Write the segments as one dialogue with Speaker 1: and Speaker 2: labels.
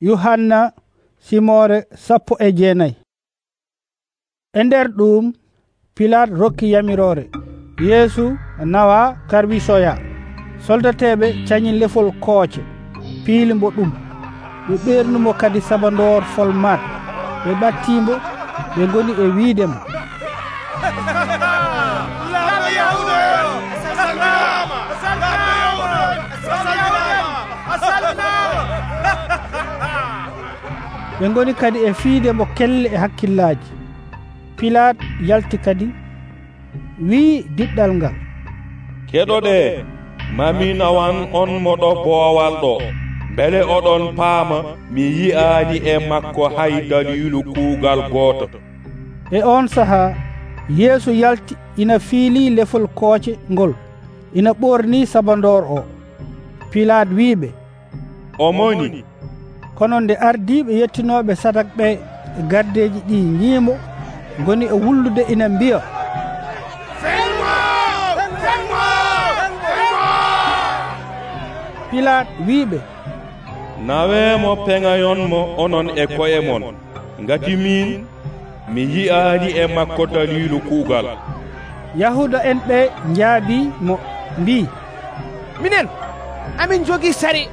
Speaker 1: yuhanna simore sappo e jeenayi e nder ɗum pilat rokki yamirore. Yeesu nawa karbisoya. Soldateɓe cañi lefol kooce. Piilimbo ɗum. Ɓe ɓernumo kadi sabandor folmat ɓe ɓattimo ɓe goni e wiidemo ɓe goni kadi e fiide mo kelle e hakkillaji pilate yalti kadi wi diɗɗal ngal.
Speaker 2: Keɗoɗe mamin awan on moɗo boowal ɗo. Beele oɗon paama mi yi'aani e makko hay dalilu kuugal gooto.
Speaker 1: E on sahaa yeesu yalti ina fiili lefol kooce ngol ina ɓorni sabandor o. Pilaat
Speaker 2: wiiɓe moni
Speaker 1: kono nde ardiɓe yettinoɓe sadak ɓe e gardeji ɗi ñiimo goni e wullude ina mbiya. Pilate wiɓe
Speaker 2: nawemo peŋayonmo onon e koye mon. Ngati min mi yi'ani e makko dalilu kuugal.
Speaker 1: Yahuda en ɓe njaabi mo mbi
Speaker 3: minen amin jogui sari.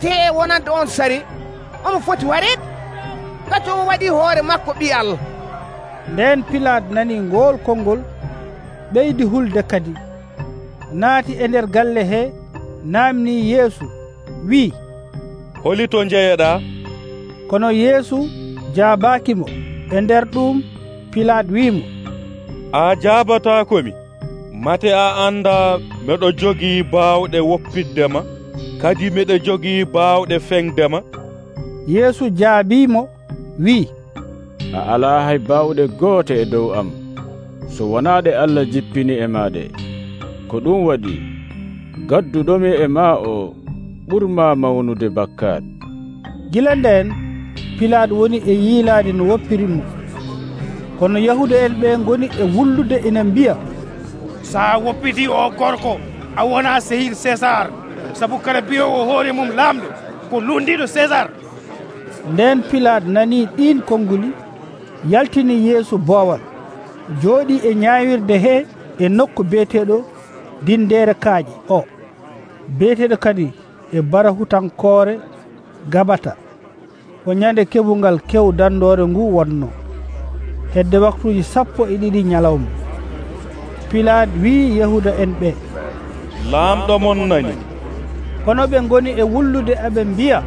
Speaker 3: Te e wonande on sari. omo foti wareede gati omo waɗi hoore makko ɓi allah
Speaker 1: nden pilate nani ngol kolngol ɓeydi hulde kadi. Naati e nder galle he namni yeesu wi'i
Speaker 2: holi to jeeyeɗa
Speaker 1: kono yeesu jaabakimo e nder ɗum pilate wimo
Speaker 2: a jabatakomi mate a anda meɗo jogii baawɗe woppiddema kadi miɗo jogii baawɗe feŋdema
Speaker 1: yeesu jaabimo wi'i
Speaker 4: a alaa hay baawɗe goote e dow am so wonaa ɗe allah jippini e maa ɗe ko ɗum waɗi gadduɗomi e maa o ɓurma mawnude bakkat
Speaker 1: gila nden pilaɗo woni e yiilaade no woppiri mum kono yahuda en ɓe ngoni e wullude ina mbiya
Speaker 5: so a woppiti o gorko a wona sehil césar. Sabu kala biyo o hoore mum laamɗo ko lundiɗo césar.
Speaker 1: nden pilate nani ɗin konnguli yaltini yeeso boowal. Jooɗi e ñaawirde he e nokku beeteɗo dindere kaaƴe. O beeteɗo kadi e barahutankoore gabata. Ko ñande keɓungal kew dandore ngu wonno. Hedde waktuji sappo e ɗiɗi ñalawma. Pilate wi yahuda en ɓe.
Speaker 2: Laamɗo mon nani.
Speaker 1: Kono ɓe ngoni e wullude aɓe mbiya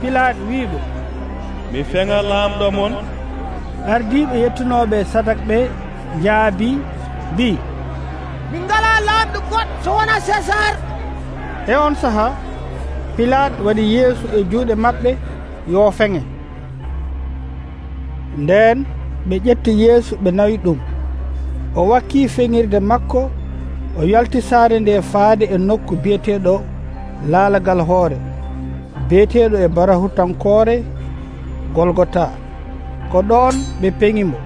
Speaker 1: pilate wiɓe
Speaker 2: mi feŋa laamɗo mon.
Speaker 1: Ardiɓe yettunoɓe sadak ɓe jaabi mbi
Speaker 3: min ngala laamɗo goɗɗo so wona césar.
Speaker 1: E on saaha pilate waɗi yeesu e juuɗe maɓɓe yo feŋe. Nden ɓe ƴetti yeesu ɓe nawi ɗum. O wakki feŋirde makko o yalti saare nde faade e nokku biyeteɗo laalagal hoore. beeteɗo e barahutankoore golgota. Ko ɗon ɓe peŋimo.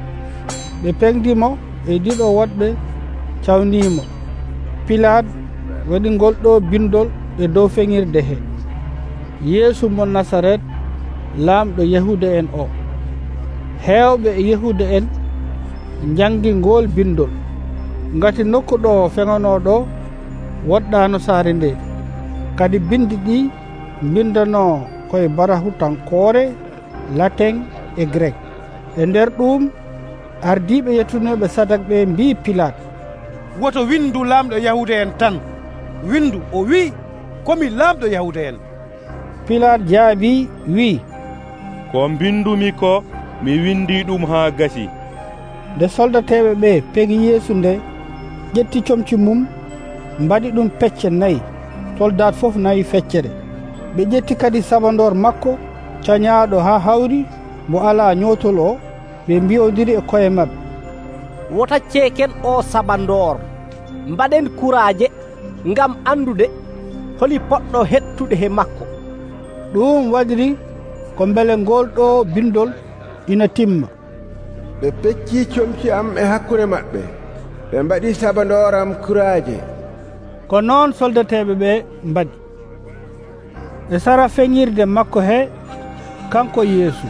Speaker 1: Ɓe peŋdimo e ɗiɗo woɗɓe cawnimo. Pilate waɗi ngol ɗo bindol e dow feŋirde he. Yeesu mo nasaret laamɗo yahuda en o. Heewɓe e yahuda en jangi ngol bindol. Ngati nokku ɗo feŋanoɗo woɗɗano saare nde. Kadi bindi ɗi bindano koye barahutankoore latin e grec e nder ɗum ardiɓe yettunoɓe sadak ɓe mbi pilate
Speaker 5: woto windu lamɗo yahude en tan. Windu o wi komi lamɗo yahude en.
Speaker 1: Pilate jaabi wi
Speaker 2: ko mbindumi ko mi windi ɗum ha gasi.
Speaker 1: Nde soldateɓe ɓe peegi yeesu nde ƴetti comci mum mbaɗi ɗum pecce nayyi soldat fof nayi feccere. ɓe ƴetti kadi sabandor makko cañaaɗo ha hawri mo ala ñootol o ɓe mbiyodiri e koye maɓɓe.
Speaker 6: Wotacceken o sabandor mbaɗen kuraje ngam andude holi poɗɗo hettude he makko.
Speaker 1: Ɗum waɗiri ko beele ngol ɗo bindol ina timma.
Speaker 7: Ɓe pecci comci am e hakkunde maɓɓe ɓe mbaɗi sabandoram kuraje
Speaker 1: ko noon soldateɓe ɓe mbaɗi. e sara feŋirde makko he kanko yeesu.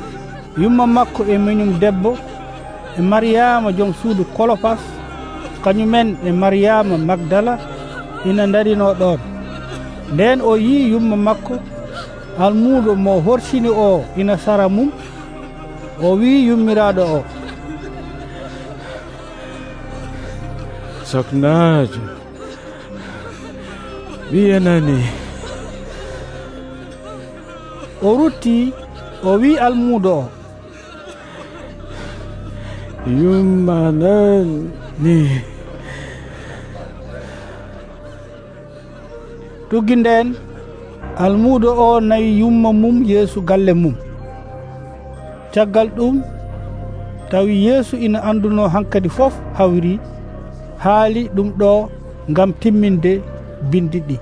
Speaker 1: Yumma makko e minum debbo e mariyama joom suudu kolopas. Kañumen e mariyama magdala ina darino ɗon. Nden o yi yumma makko almuɗo mo horsini o ina sara mum o wi yummiraɗo o.
Speaker 4: Saknajo wiyanani
Speaker 1: o rutti o wi almuudo o
Speaker 4: yummanani
Speaker 1: tugginden almuudo o nayi yumma mum yeesu galle mum. Caggal ɗum tawi yeesu ina anduno hankkadi fof hawri haali ɗum ɗo ngam timminde bindi ɗi.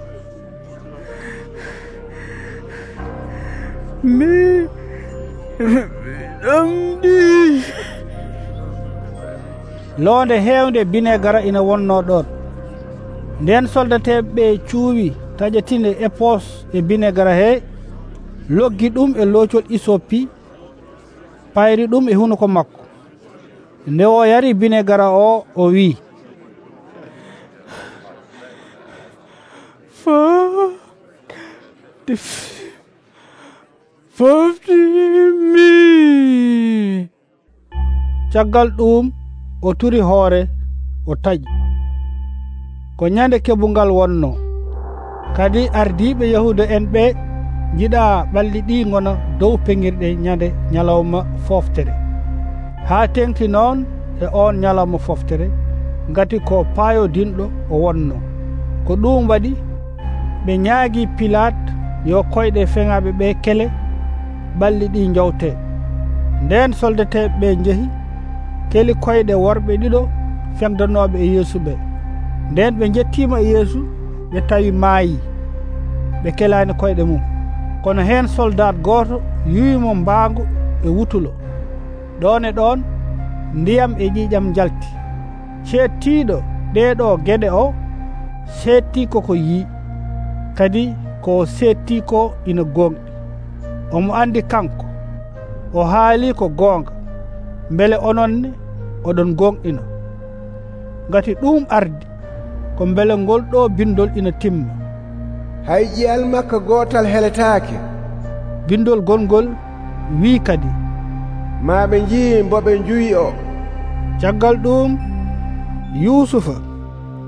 Speaker 4: mi ɗamɗi
Speaker 1: loonde heewde binegara ina wonno ɗon nden soldateɓe ɓe cuuwi taƴatinde epos e, e binegara he loggi ɗum e loocol isoppi payri ɗum e hunuko makko. Nde o yari binegara o o wii.
Speaker 4: Fa foftimi
Speaker 1: caggal ɗum o turi hoore o taƴi. Ko ñande keɓungal wonno. Kadi ardiɓe yahuda en ɓe jiɗa ɓalli ɗi gona dow peŋirɗe ñande ñalawma foftere. Ha tengti noon e on ñalawma foftere gati ko paayodinɗo o wonno. Ko ɗum waɗi ɓe ñaagui pilate yo koyɗe feŋaɓe ɓe kele ɓalli ɗi jawte nden soldateɓe ɓe jeehi keli koyɗe worɓe ɗiɗo femdanoɓe e yeesu ɓe. Nden ɓe jettima e yeesu ɓe tawi maayi ɓe kelani koyɗe mum. Kono hen soldat goto yuyimo mbaango e wutulo. Ɗon e ɗon ndiyam e ƴiƴam jalti cettiɗo ɗeɗo gueɗe o setti koko yii. Kadi ko setti ko ina gonɗi omo andi kanko o haali ko goonga beele ononne oɗon gonɗino gati ɗum ardi ko beele ngol ɗo bindol ina timma.
Speaker 7: Hay ƴiyal makka gootal heletaake.
Speaker 1: Bindol gonngol wii kadi.
Speaker 7: Ma ɓe njiyi mboɓe njuyi o.
Speaker 1: Caggal ɗum yusufa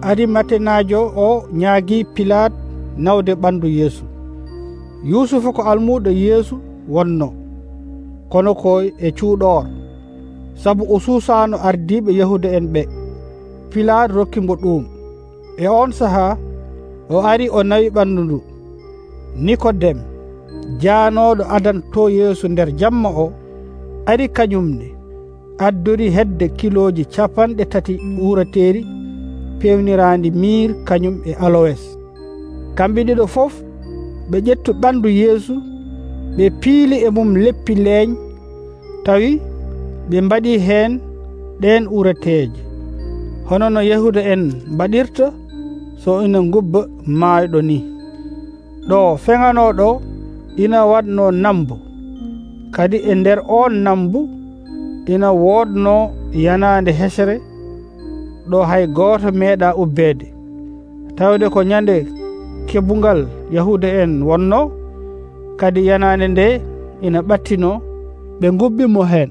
Speaker 1: adi matenajo o ñaagi pilate nawde ɓandu yeesu. yusufu ko almuɗo yeesu wonno kono ko e cuuɗoor. Sabu o suusaano ardiiɓe yahude en ɓe pilaat rokki mo ɗum. E on sahaa o ari o nawi ɓanndu ndu. Nikodem jaanooɗo adanto yeesu nder jamma o ari kañumne addori hedde kilooji capanɗe tati uurateeri pewniraandi mir kañum e aloes. Kamɓe ɗiɗo fof ɓe ƴettu ɓandu yeesu ɓe piili e mum leppi leeñ tawi ɓe mbaɗi heen ɗen urateeje hono no yahuda en mbaɗirta so ina gubba maayɗo ni. Ɗo feŋanoɗo ina waɗno nambu. Kadi e nder on nambu ina woodno yanande hesere. Ɗo hay gooto meeɗa ubbeede. Tawde ko ñande keɓugal yahuda en wonno kadi yanande nde ina ɓattino ɓe gubbimo hen